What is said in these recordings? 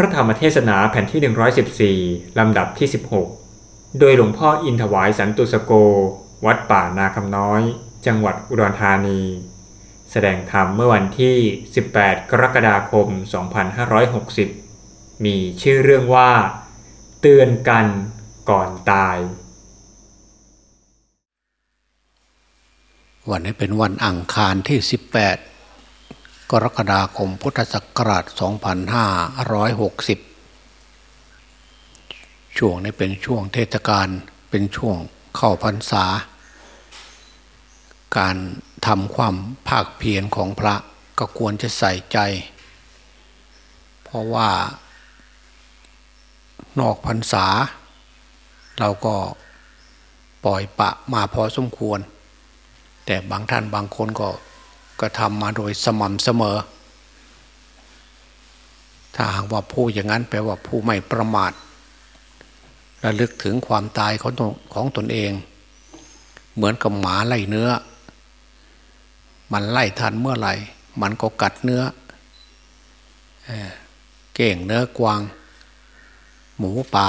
พระธรรมเทศนาแผ่นที่ 114 ลำดับที่ 16 โดยหลวงพ่ออินถวายสันตุสโก วัดป่านาคำน้อย จังหวัดอุดรธานี แสดงธรรมเมื่อวันที่ 18 กรกฎาคม 2560 มีชื่อเรื่องว่า เตือนกันก่อนตาย วันนี้เป็นวันอังคารที่ 18 กรกฎาคมพุทธศักราช 2560 ช่วงนี้เป็นช่วงเทศกาลเป็นช่วงเข้าพรรษา การทำความภาคเพียรของพระก็ควรจะใส่ใจ เพราะว่านอกพรรษา เราก็ปล่อยปะมาพอสมควร แต่บางท่านบางคนก็ ก็ทำมาโดยสม่ำเสมอ ถ้าหากว่าผู้อย่างนั้นแปลว่าผู้ไม่ประมาทระลึกถึงความตายของตนของตนเอง เหมือนกับหมาไล่เนื้อ มันไล่ทันเมื่อไหร่ มันก็กัดเนื้อเอ่อเก่งเนื้อกวาง หมูป่า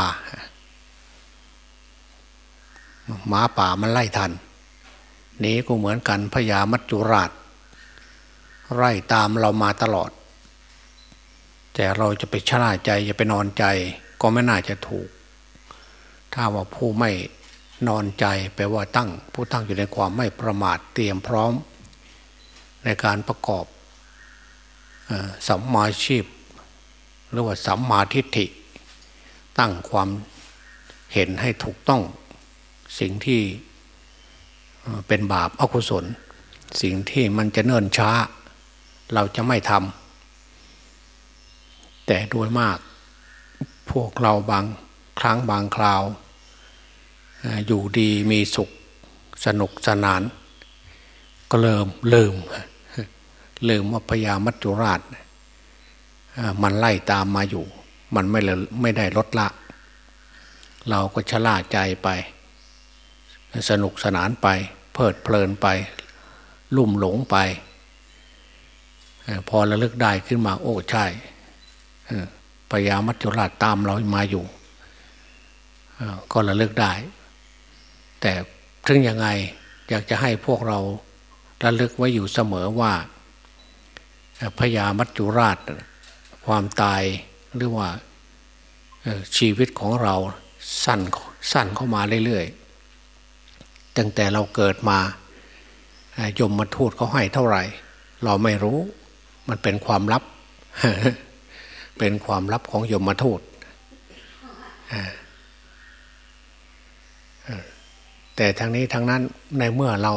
หมาป่ามันไล่ทันนี้ก็เหมือนกันพญามัจจุราช ไล่ตามเรามาตลอด แต่เราจะไปชราใจจะไปนอนใจ ก็ไม่น่าจะถูก ถ้าว่าผู้ไม่นอนใจแปลว่าตั้ง ผู้ตั้งอยู่ในความไม่ประมาทเตรียมพร้อม ในการประกอบสัมมาชีพ หรือว่าสัมมาทิฏฐิ ตั้งความเห็นให้ถูกต้อง สิ่งที่เป็นบาปอกุศล สิ่งที่มันจะเนิ่นช้า เราจะไม่ทำแต่โดยมาก พวกเราบางครั้งบางคราว อยู่ดีมีสุขสนุกสนาน ก็เริ่มลืมลืมว่าพญามัจจุราช มันไล่ตามมาอยู่ มันไม่ไม่ได้ลดละ เราก็ชะล่าใจไป สนุกสนานไป เพลิดเพลินไป ลุ่มหลงไป พอระลึกได้ขึ้นมา โอ้ใช่พญามัจจุราชตามเรามาอยู่ก็ระลึกได้ แต่ถึงยังไงอยากจะให้พวกเราระลึกไว้อยู่เสมอว่าพญามัจจุราช ความตายหรือว่าชีวิตของเราสั้นสั้นเข้ามาเรื่อยๆตั้งแต่เราเกิดมายมมาทูตเขาให้เท่าไหร่ เราไม่รู้ มันเป็นความลับ เป็นความลับของยมมาทูตแต่ทางนี้ทางนั้นในเมื่อเรา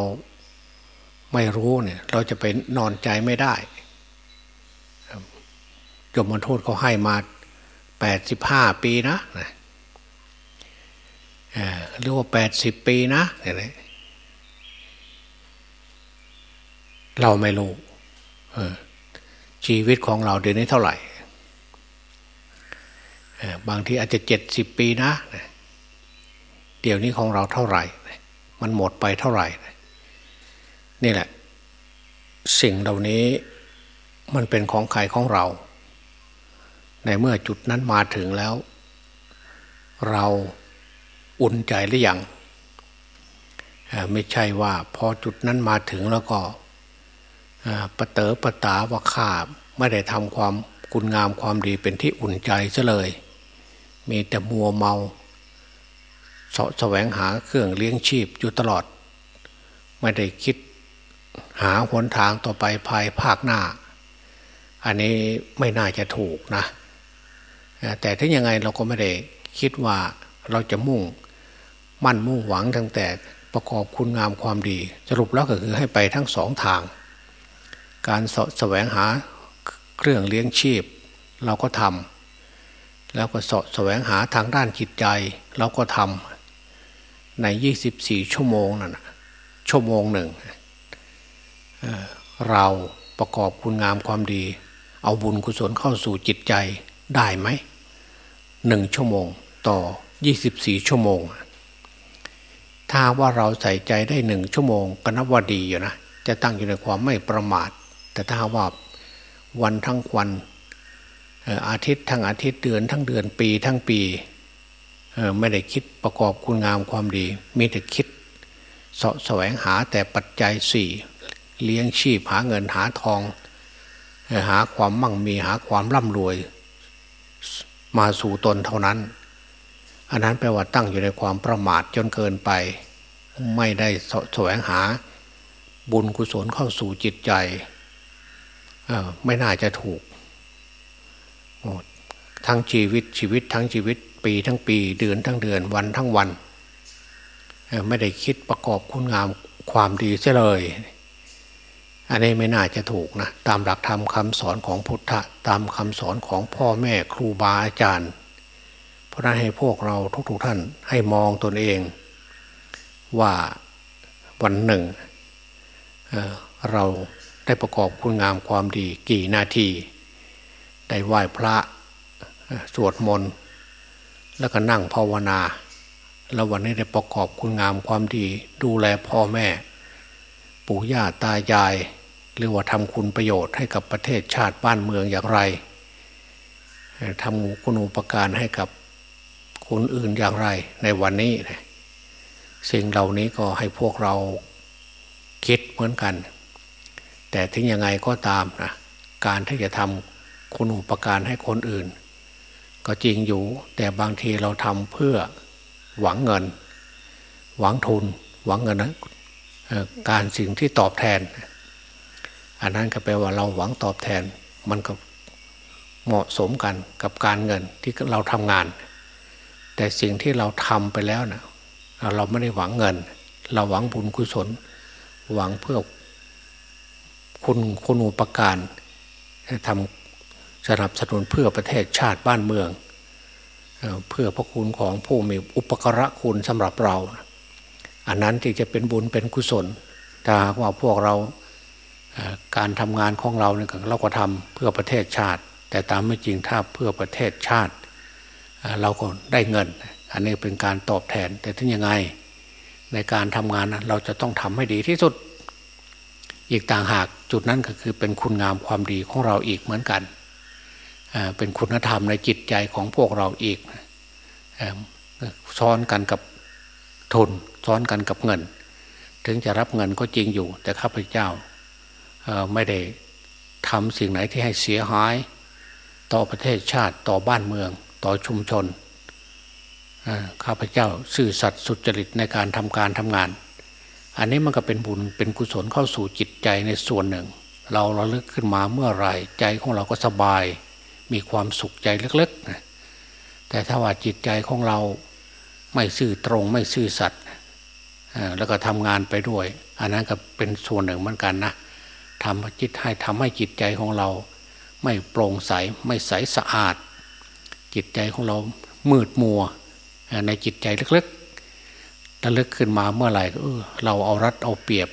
ไม่รู้เนี่ย เราจะไปนอนใจไม่ได้ยมมาทูตเขาให้มาแปดสิบห้าปีนะหรือว่าแปดสิบปีนะอะไรเราไม่รู้ ชีวิตของเราเดี๋ยวนี้เท่าไหร่ บางทีอาจจะเจ็ดสิบปีนะ เดี๋ยวนี้ของเราเท่าไหร่ มันหมดไปเท่าไหร่ นี่แหละ สิ่งเหล่านี้มันเป็นของใครของเรา ในเมื่อจุดนั้นมาถึงแล้ว เราอุ่นใจหรือยังไม่ใช่ว่าพอจุดนั้นมาถึงแล้วก็ ปะเต๋อปะตาว่าข้าไม่ได้ทำความกุณงามความดีเป็นที่อุ่นใจซะเลย มีแต่มัวเมาสะแสวงหาเครื่องเลี้ยงชีพอยู่ตลอด ไม่ได้คิดหาหนทางต่อไปภายภาคหน้า อันนี้ไม่น่าจะถูกนะ แต่ถ้ายังไงเราก็ไม่ได้คิดว่าเราจะมุ่งมั่นมุ่งหวังตั้งแต่ประกอบคุณงามความดี สรุปแล้วก็คือให้ไปทั้งสองทาง การสแสวงหาเครื่องเลี้ยงชีพ เราก็ทำแล้วก็สแสวงหาทางด้านจิตใจ เราก็ทำใน 24 ชั่วโมงนั่นชั่วโมงหนึ่งเเราประกอบคุณงามความดี เอาบุญกุศลเข้าสู่จิตใจได้ไหมหนึ่งชั่วโมงต่อ 24 ชั่วโมง ถ้าว่าเราใส่ใจได้หนึ่งชั่วโมงก็นับว่าดีอยู่นะ จะตั้งอยู่ในความไม่ประมาท แต่ถ้าว่าวันทั้งวันอาทิตย์ทั้งอาทิตย์เดือนทั้งเดือนปีทั้งปีไม่ได้คิดประกอบคุณงามความดี มีแต่คิดสะแสวงหาแต่ปัจจัยสี่เลี้ยงชีพหาเงินหาทอง หาความมั่งมีหาความร่ำรวย มาสู่ตนเท่านั้น อันนั้นแปลว่าตั้งอยู่ในความประมาทจนเกินไป ไม่ได้แสวงหาบุญกุศลเข้าสู่จิตใจ ไม่น่าจะถูก ทั้งชีวิตชีวิตทั้งชีวิต ปีทั้งปีเดือนทั้งเดือนวันทั้งวัน ไม่ได้คิดประกอบคุณงามความดีเสียเลย อันนี้ไม่น่าจะถูกนะ ตามหลักธรรมคำสอนของพุทธะ ตามคำสอนของพ่อแม่ครูบาอาจารย์ เพราะนั้นให้พวกเราทุกๆท่านให้มองตนเอง ว่าวันหนึ่งเเรา ได้ประกอบคุณงามความดีกี่นาที ได้ไหว้พระสวดมนต์แล้วก็นั่งภาวนา แล้ววันนี้ได้ประกอบคุณงามความดี ดูแลพ่อแม่ ปู่ย่าตายาย หรือว่าทำคุณประโยชน์ให้กับประเทศชาติบ้านเมืองอย่างไรทำคุณอุปการให้กับคนอื่นอย่างไรในวันนี้สิ่งเหล่านี้ก็ให้พวกเราคิดเหมือนกัน แต่ถึงยังไงก็ตามนะการที่จะทำคุณอุปการให้คนอื่น ก็จริงอยู่แต่บางทีเราทำเพื่อหวังเงิน หวังทุน หวังเงินนะการสิ่งที่ตอบแทน อันนั้นก็แปลว่าเราหวังตอบแทนมันก็เหมาะสมกันกับการเงินที่เราทำงาน แต่สิ่งที่เราทำไปแล้วนะเราไม่ได้หวังเงิน เราหวังบุญกุศล หวังเพื่อ คุณคุณอุปการทำสนับสนุนเพื่อประเทศชาติบ้านเมือง เพื่อพระคุณของผู้มีอุปกระคุณสำหรับเรา อันนั้นที่จะเป็นบุญเป็นกุศลถ้าว่าพวกเราการทำงานของเราเนี่ยเราก็ทำเพื่อประเทศชาติ แต่ตามไม่จริงถ้าเพื่อประเทศชาติ เราก็ได้เงิน อันนี้เป็นการตอบแทนแต่ถึงยังไง ในการทำงานเราจะต้องทำให้ดีที่สุด อีกต่างหากจุดนั้นก็คือเป็นคุณงามความดีของเราอีกเหมือนกันเป็นคุณธรรมในจิตใจของพวกเราอีกซ้อนกันกับทุนซ้อนกันกับเงิน ถึงจะรับเงินก็จริงอยู่ แต่ข้าพเจ้าไม่ได้ทำสิ่งไหนที่ให้เสียหาย ต่อประเทศชาติต่อบ้านเมือง ต่อชุมชนข้าพเจ้าซื่อสัตย์สุจริตในการทำการทำงาน อันนี้มันก็เป็นบุญเป็นกุศลเข้าสู่จิตใจในส่วนหนึ่ง เราระลึกขึ้นมาเมื่อไรใจของเราก็สบาย มีความสุขใจเล็กๆนะแต่ถ้าว่าจิตใจของเราไม่ซื่อตรงไม่ซื่อสัตย์แล้วก็ทำงานไปด้วย อันนั้นก็เป็นส่วนหนึ่งเหมือนกันนะทำจิตให้ทำให้จิตใจของเรา ไม่โปร่งใสไม่ใสสะอาด จิตใจของเรามืดมัวในจิตใจเล็กๆ ระลึกขึ้นมาเมื่อไหร่เออเราเอารัดเอาเปรียบ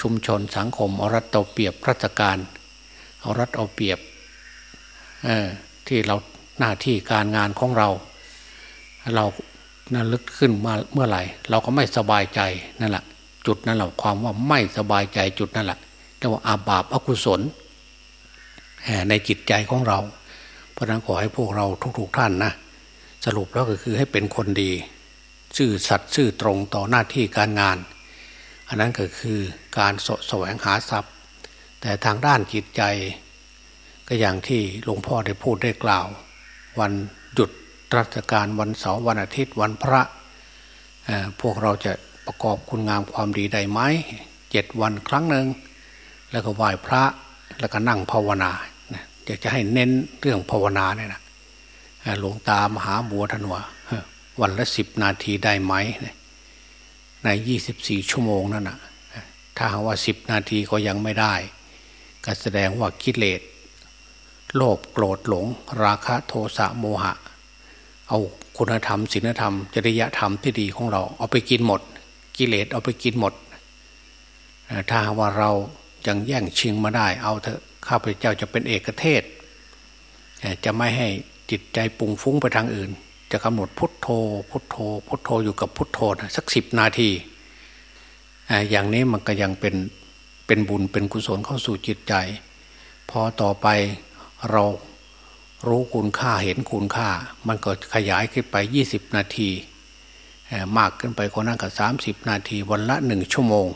ชุมชนสังคมเอารัดเอาเปรียบราชการ เอารัดเอาเปรียบที่เราหน้าที่การงานของเรา เรานั่นลึกขึ้นมาเมื่อไหร่ เราก็ไม่สบายใจนั่นแหละจุดนั่นแหละความว่าไม่สบายใจจุดนั่นแหละเรียกว่าอาบาปอกุศลในจิตใจของเรา เพราะนั้นขอให้พวกเราทุกๆท่านนะสรุปแล้วก็คือให้เป็นคนดี ซื่อสัตย์ซื่อตรงต่อหน้าที่การงาน อันนั้นก็คือการสแสวงหาทรัพย์ แต่ทางด้านจิตใจ ก็อย่างที่หลวงพ่อได้พูดได้กล่าว วันหยุดราชการวันเสาร์วันอาทิตย์วันพระ พวกเราจะประกอบคุณงามความดีได้ไหมเจ็ดวันครั้งหนึ่งแล้วก็ไหว้พระแล้วก็นั่งภาวนาอยากจะให้เน้นเรื่องภาวนาเนี่ยนะหลวงตามหาบัวทันวะ วันละสิบนาทีได้ไหม ในยี่สิบสี่ชั่วโมงนั่นนะถ้าว่าสิบนาทีก็ยังไม่ได้ ก็แสดงว่ากิเลสโลภโกรธหลง ราคะโทสะโมหะ เอาคุณธรรมศีลธรรม จริยธรรมที่ดีของเรา เอาไปกินหมด กิเลสเอาไปกินหมด ถ้าว่าเรายังแย่งชิงมาได้ เอาเถอะข้าพเจ้าจะเป็นเอกเทศ จะไม่ให้จิตใจปุงฟุ้งไปทางอื่น จะกำหนดพุทโธ พุทโธ พุทโธอยู่กับพุทโธนะสักสิบนาทีอย่างนี้มันก็ยังเป็นเป็นบุญเป็นกุศลเข้าสู่จิตใจ พอต่อไปเรารู้คุณค่าเห็นคุณค่า มันก็ขยายขึ้นไปยี่สิบนาที มากขึ้นไปคนนั้นก็สามสิบนาทีวันละหนึ่งชั่วโมง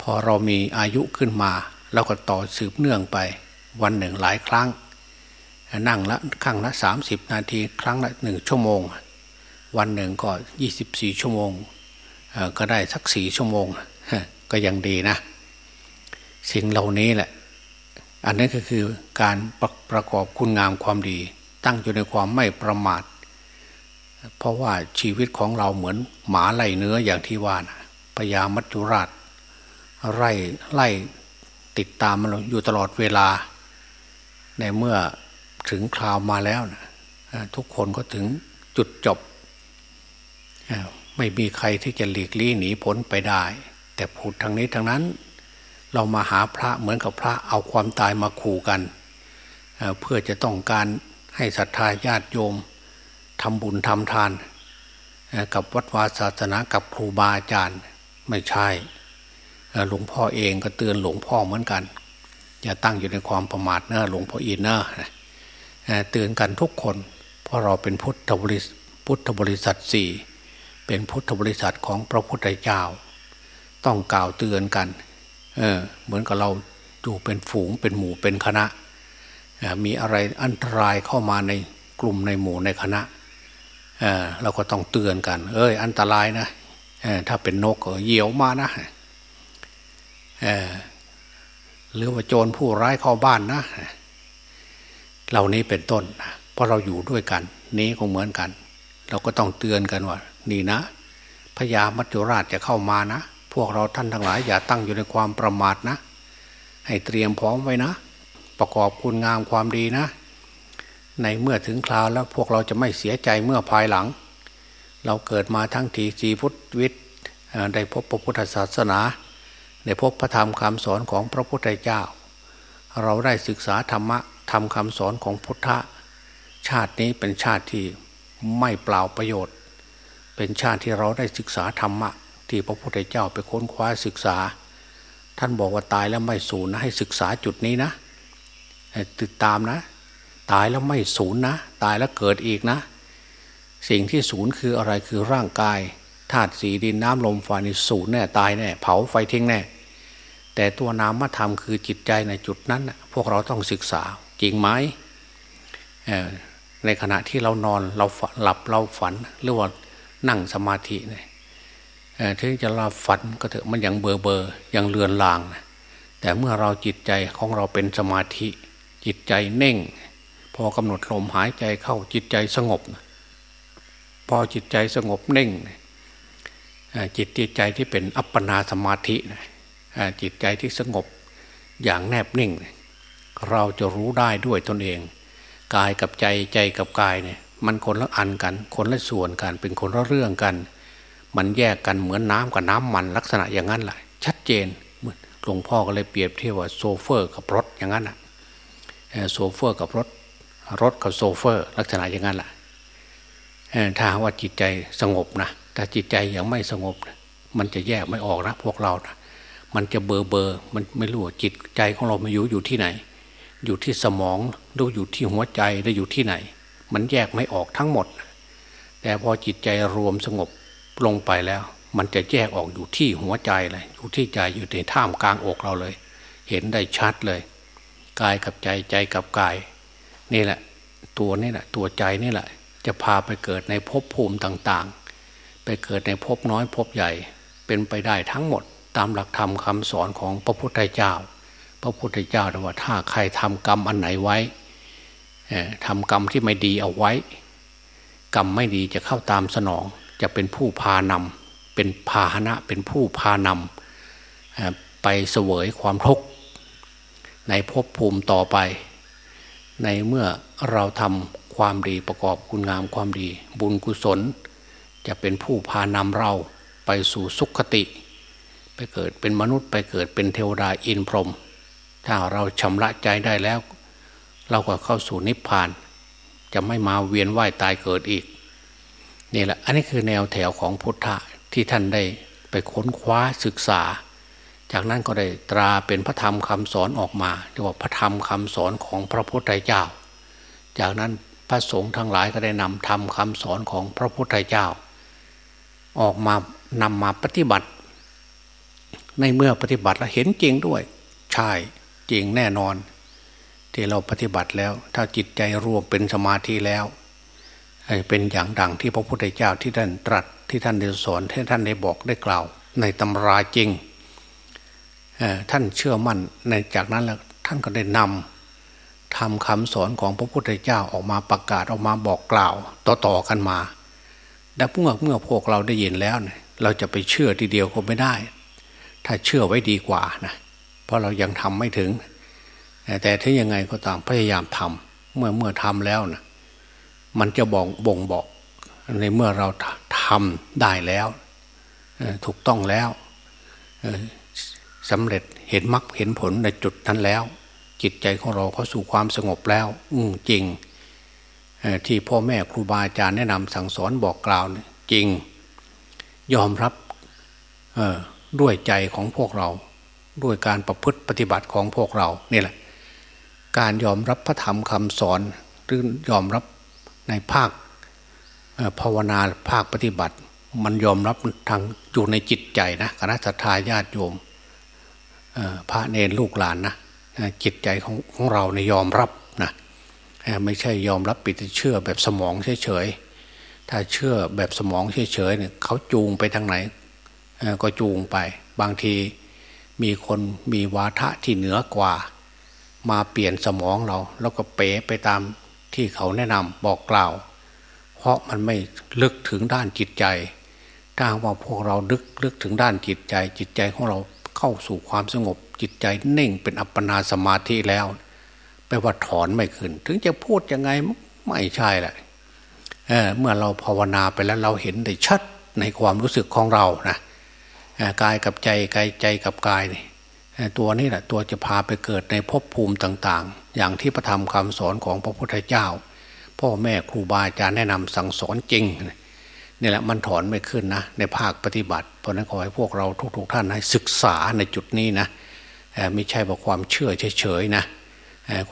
พอเรามีอายุขึ้นมาเราก็ต่อสืบเนื่องไปวันหนึ่งหลายครั้ง นั่งละครั้งละสามสิบนาที ครั้งละหนึ่งชั่วโมง วันหนึ่งก็ยี่สิบสี่ชั่วโมงก็ได้สักสี่ชั่วโมง ก็ยังดีนะ สิ่งเหล่านี้แหละ อันนี้ก็คือการประประกอบคุณงามความดี ตั้งอยู่ในความไม่ประมาท เพราะว่าชีวิตของเราเหมือนหมาไล่เนื้ออย่างที่ว่านะพญามัจจุราช ไล่ไล่ติดตามมันอยู่ตลอดเวลา ในเมื่อ ถึงคราวมาแล้วนะทุกคนก็ถึงจุดจบ ไม่มีใครที่จะหลีกลี่หนีพ้นไปได้ แต่พูดทางนี้ทางนั้น เรามาหาพระเหมือนกับพระเอาความตายมาขู่กัน เพื่อจะต้องการให้ศรัทธาญาติโยมทำบุญทำทาน กับวัดวาศาสนากับครูบาอาจารย์ไม่ใช่หลวงพ่อเองก็เตือนหลวงพ่อเหมือนกัน อย่าตั้งอยู่ในความประมาทเนอะหลวงพ่ออินเนอะ เตือนกันทุกคน เพราะเราเป็นพุทธบริพุทธบริษัทสี่เป็นพุทธบริษัทของพระพุทธเจ้า ต้องกล่าวเตือนกันเออเหมือนกับเราอยู่เป็นฝูงเป็นหมู่เป็นคณะ มีอะไรอันตรายเข้ามาในกลุ่มในหมู่ในคณะเเราก็ต้องเตือนกัน เอ้ยอันตรายนะถ้าเป็นนกก็เหยี่ยวมานะหรือว่าโจรผู้ร้ายเข้าบ้านนะ เหล่านี้เป็นต้นเพราะเราอยู่ด้วยกัน นี้ก็เหมือนกัน เราก็ต้องเตือนกันว่า นี่นะพญามัจจุราชจะเข้ามานะ พวกเราท่านทั้งหลายอย่าตั้งอยู่ในความประมาทนะ ให้เตรียมพร้อมไว้นะ ประกอบคุณงามความดีนะ ในเมื่อถึงคราวแล้วพวกเราจะไม่เสียใจเมื่อภายหลัง เราเกิดมาทั้งทีจีพุทธวิทย์ได้พบพระพุทธศาสนาได้พบพระธรรมคำสอนของพระพุทธเจ้า เราได้ศึกษาธรรมะ ทำคำสอนของพุทธะ ชาตินี้เป็นชาติที่ไม่เปล่าประโยชน์ เป็นชาติที่เราได้ศึกษาธรรมะ ที่พระพุทธเจ้าไปค้นคว้าศึกษา ท่านบอกว่าตายแล้วไม่สูญนะให้ศึกษาจุดนี้นะติดตามนะ ตายแล้วไม่สูญนะ ตายแล้วเกิดอีกนะ สิ่งที่สูญคืออะไรคือร่างกายธาตุสีดินน้ำลมไฟนี่สูญแน่ตายแน่เผาไฟทิ้งแน่แต่ตัวนามธรรมคือจิตใจในจุดนั้น พวกเราต้องศึกษาจริงไหมในขณะที่เรานอนเราหลับเราฝันหรือว่านั่งสมาธิเนี่ยถึงจะเราฝันก็เถอะมันยังเบอเบอยังเลือนลางนะแต่เมื่อเราจิตใจของเราเป็นสมาธิ จิตใจเน่ง พอกำหนดลมหายใจเข้าจิตใจสงบ พอจิตใจสงบเน่ง จิตใจที่เป็นอัปปนาสมาธิจิตใจที่สงบอย่างแนบนิ่ง เราจะรู้ได้ด้วยตนเอง กายกับใจใจกับกายเนี่ยมันคนละอันกัน คนละส่วนกันเป็นคนละเรื่องกัน มันแยกกันเหมือนน้ำกับน้ำมันลักษณะอย่างนั้นแหละชัดเจนหลวงพ่อก็เลยเปรียบเทียบว่าโซเฟอร์กับรถอย่างนั้นอะโซเฟอร์กับรถรถกับโซเฟอร์ ลักษณะอย่างนั้นแหละถ้าว่าจิตใจสงบนะแต่จิตใจยังไม่สงบ มันจะแยกไม่ออกนะพวกเรานะมันจะเบอร์เบอร์มันไม่รู้จิตใจของเรามาอยู่อยู่ที่ไหน อยู่ที่สมองหรืออยู่ที่หัวใจหรืออยู่ที่ไหน มันแยกไม่ออกทั้งหมด แต่พอจิตใจรวมสงบลงไปแล้ว มันจะแยกออกอยู่ที่หัวใจเลยอยู่ที่ใจอยู่ในท่ามกลางอกเราเลย เห็นได้ชัดเลย กายกับใจใจกับกาย นี่แหละ ตัวนี่แหละตัวใจนี่แหละ จะพาไปเกิดในภพภูมิต่างๆ ไปเกิดในภพน้อยภพใหญ่เป็นไปได้ทั้งหมดตามหลักธรรมคำสอนของพระพุทธเจ้า พระพุทธเจ้าว่าถ้าใครทำกรรมอันไหนไว้ทำกรรมที่ไม่ดีเอาไว้ กรรมไม่ดีจะเข้าตามสนอง จะเป็นผู้พานำเป็นพาหนะเป็นผู้พานำไปเสวยความทุกข์ในภพภูมิต่อไป ในเมื่อเราทำความดีประกอบคุณงามความดี บุญกุศล จะเป็นผู้พานำเราไปสู่สุขติ ไปเกิดเป็นมนุษย์ไปเกิดเป็นเทวดาอินพรหม ถ้าเราชำระใจได้แล้ว เราก็เข้าสู่นิพพาน จะไม่มาเวียนว่ายตายเกิดอีกนี่แหละอันนี้คือแนวแถวของพุทธะที่ท่านได้ไปค้นคว้าศึกษา จากนั้นก็ได้ตราเป็นพระธรรมคำสอนออกมาเรียกว่าพระธรรมคำสอนของพระพุทธเจ้า จากนั้นพระสงฆ์ทั้งหลายก็ได้นำทำคำสอนของพระพุทธเจ้า ออกมานำมาปฏิบัติ ในเมื่อปฏิบัติแล้วเห็นจริงด้วย ใช่ จริงแน่นอน ที่เราปฏิบัติแล้ว ถ้าจิตใจรวมเป็นสมาธิแล้วเป็นอย่างดังที่พระพุทธเจ้าที่ท่านตรัสที่ท่านได้สอนที่ท่านได้บอกได้กล่าว ในตำราจริงท่านเชื่อมั่นในจากนั้นแล้วท่านก็ได้นำทำคำสอนของพระพุทธเจ้าออกมาประกาศออกมาบอกกล่าว ต่อๆกันมาแต่เมื่อเมื่อพวกเราได้ยินแล้วเนี่ยเราจะไปเชื่อทีเดียวก็ไม่ได้ ถ้าเชื่อไว้ดีกว่านะ ราะเรายังทำไม่ถึง แต่ถ้ายังไงก็ตามพยายามทำเมื่อเมื่อทำแล้วนะมันจะบอกบ่งบอกในเมื่อเราทำได้แล้ว ถูกต้องแล้วสำเร็จเห็นมรรคเห็นผลในจุดนั้นแล้ว จิตใจของเราเข้าสู่ความสงบแล้ว อืจริงที่พ่อแม่ครูบาอาจารย์แนะนำสั่งสอนบอกกล่าวจริง ยอมรับด้วยใจของพวกเรา ด้วยการประพฤติปฏิบัติของพวกเรานี่แหละ การยอมรับพระธรรมคำสอนหรือยอมรับในภาคภาวนาภาคปฏิบัติ มันยอมรับทางอยู่ในจิตใจนะคณะสัตยาญาติโยมพระเนรลูกหลานนะจิตใจของของเราในยอมรับนะไม่ใช่ยอมรับปิดเชื่อแบบสมองเฉยๆถ้าเชื่อแบบสมองเฉยๆเนี่ยเขาจูงไปทางไหนก็จูงไปบางที มีคนมีวาทะที่เหนือกว่า มาเปลี่ยนสมองเรา แล้วก็เป๋ไปตามที่เขาแนะนำบอกกล่าว เพราะมันไม่ลึกถึงด้านจิตใจถ้าว่าพวกเราลึกลึกถึงด้านจิตใจ จิตใจของเราเข้าสู่ความสงบ จิตใจเน่งเป็นอัปปนาสมาธิแล้วแปลว่าถอนไม่ขึ้น ถึงจะพูดยังไงไม่ใช่แหละเเมื่อเราภาวนาไปแล้วเราเห็นได้ชัดในความรู้สึกของเรานะ กายกับใจกายใจกับกายนี่ตัวนี้แหละตัวจะพาไปเกิดในภพภูมิต่างๆ อย่างที่พระธรรมคำสอนของพระพุทธเจ้า พ่อแม่ครูบาอาจารย์แนะนำสั่งสอนจริงนี่แหละมันถอนไม่ขึ้นนะ ในภาคปฏิบัติ เพราะนั้นขอให้พวกเราทุกๆท่านให้ศึกษาในจุดนี้นะไม่ใช่บอกความเชื่อเฉยๆนะ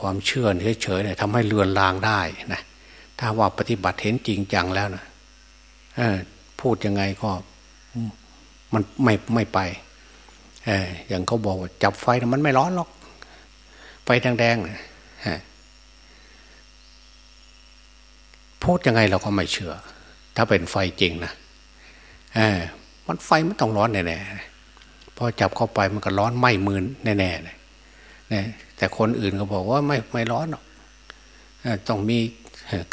ความเชื่อเฉยๆเนี่ยทำให้เลือนลางได้นะถ้าว่าปฏิบัติเห็นจริงจังแล้วนะพูดยังไงก็ มันไม่ไม่ไปเอออย่างเขาบอกว่าจับไฟนะมันไม่ร้อนหรอก ไฟแดงๆพูดยังไงเราก็ไม่เชื่อ ถ้าเป็นไฟจริงนะเออมันไฟไม่ต้องร้อนแน่ๆพอจับเข้าไปมันก็ร้อนไหม้มือแน่ๆเนี่ยแต่คนอื่นก็บอกว่าไม่ไม่ร้อนหรอกต้องมี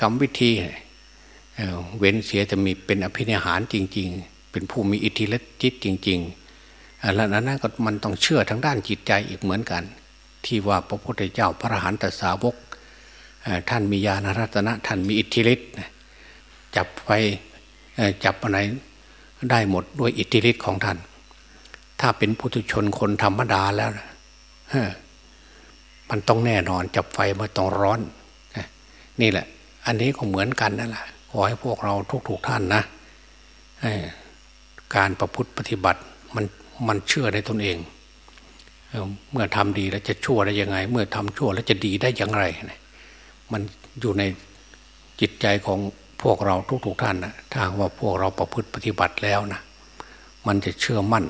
กรรมวิธีเว้นเสียจะมีเป็นอภินิหารจริง ๆ เป็นผู้มีอิทธิฤทธิ์จิตจริง ๆ แล้วนั้นก็มันต้องเชื่อทางด้านจิตใจอีกเหมือนกัน ที่ว่าพระพุทธเจ้าพระอรหันตสาวกท่านมีญาณรัตนะท่านมีอิทธิฤทธิ์จับไปจับอะไรได้หมดด้วยอิทธิฤทธิ์ของท่าน ถ้าเป็นพุทธชนคนธรรมดาแล้วมันต้องแน่นอนจับไฟมันต้องร้อน นี่แหละ อันนี้ก็เหมือนกันนั่นแหละขอให้พวกเราทุกๆท่านนะ การประพฤติปฏิบัติมันมันเชื่อในตนเอง เมื่อทำดีแล้วจะชั่วได้ยังไง เมื่อทำชั่วแล้วจะดีได้อย่างไร มันอยู่ในจิตใจของพวกเราทุกๆท่านนะถ้าว่าพวกเราประพฤติปฏิบัติแล้วนะมันจะเชื่อมั่น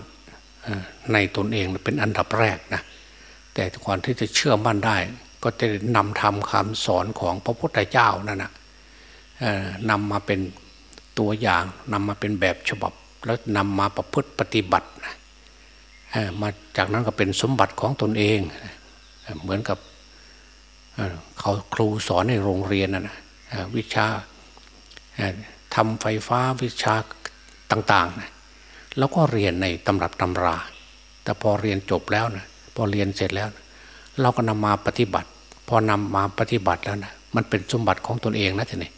ในตนเองเป็นอันดับแรกนะแต่ก่อนที่จะเชื่อมั่นได้ ก็จะนำทำคำสอนของพระพุทธเจ้านั่นนะนำมาเป็นตัวอย่างนำมาเป็นแบบฉบับ แล้วนำมาประพฤติปฏิบัติมาจากนั้นก็เป็นสมบัติของตนเอง เหมือนกับเขาครูสอนในโรงเรียนนะวิชาทำไฟฟ้าวิชาต่างๆนะแล้วก็เรียนในตำรับตำรา แต่พอเรียนจบแล้วนะพอเรียนเสร็จแล้วเราก็นำมาปฏิบัติ พอนำมาปฏิบัติแล้วนะมันเป็นสมบัติของตนเองนะท่านนี่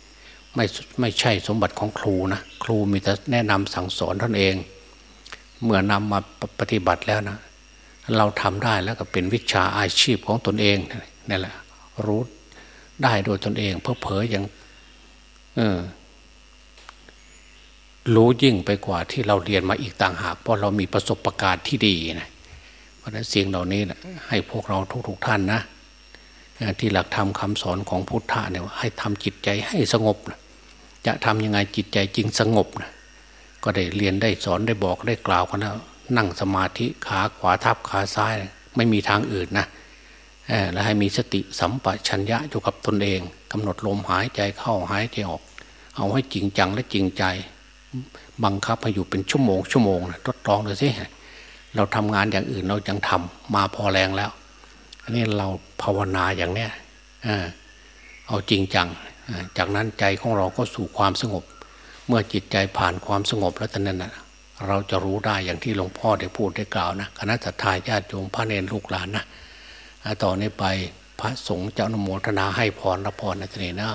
ไม่ไม่ใช่สมบัติของครูนะครูมีแต่แนะนำสั่งสอนท่านเอง เมื่อนำมาปฏิบัติแล้วนะ เราทำได้แล้วก็เป็นวิชาอาชีพของตนเองนี่แหละ รู้ได้โดยตนเอง เพื่อเผยยังเออรู้ยิ่งไปกว่าที่เราเรียนมาอีกต่างหาก เพราะเรามีประสบการณ์ที่ดีนะเพราะนั้นสิ่งเหล่านี้นะให้พวกเราทุกๆท่านนะที่หลักธรรมคาสอนของพุทธะเนี่ยให้ทำจิตใจให้สงบนะ จะทำยังไงจิตใจจริงสงบนะก็ได้เรียนได้สอนได้บอกได้กล่าวกันแล้วนั่งสมาธิขาขวาทับขาซ้าย ไม่มีทางอื่นนะแล้วให้มีสติสัมปชัญญะอยู่กับตนเองกำหนดลมหายใจเข้าหายใจออก เอาให้จริงจังและจริงใจ บังคับให้อยู่เป็นชั่วโมงชั่วโมงนะทดลองดูสิเราทำงานอย่างอื่นเรายังทำมาพอแรงแล้ว อันนี้เราภาวนาอย่างเนี้ยเอาจริงจัง จากนั้นใจของเราก็สู่ความสงบ เมื่อจิตใจผ่านความสงบแล้วตอนนั้นนะเราจะรู้ได้อย่างที่หลวงพ่อได้พูดได้กล่าวนะคณะสัตยาญาติโยมพระเนรลูกหลานนะต่อนนี้ไปพระสงฆ์เจ้านโมทนาให้พรรับพรนะทีนี้นะ